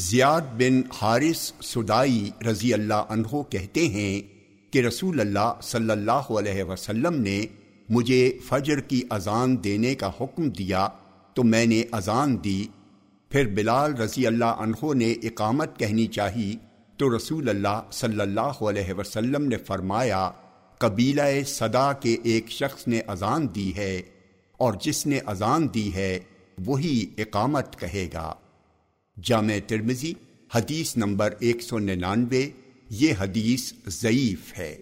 زیاد بن حارث سدائی رضی اللہ عنہ کہتے ہیں کہ رسول اللہ صلی اللہ علیہ وسلم نے مجھے فجر کی اذان دینے کا حکم دیا تو میں نے اذان دی۔ پھر بلال رضی اللہ عنہ نے اقامت کہنی چاہی تو رسول اللہ صلی اللہ علیہ وسلم نے فرمایا، قبیلہ صدا کے ایک شخص نے اذان دی ہے اور جس نے اذان دی ہے وہی اقامت کہے گا۔ جامع ترمزی حدیث نمبر ایک سو ننانوے یہ حدیث ضعیف ہے۔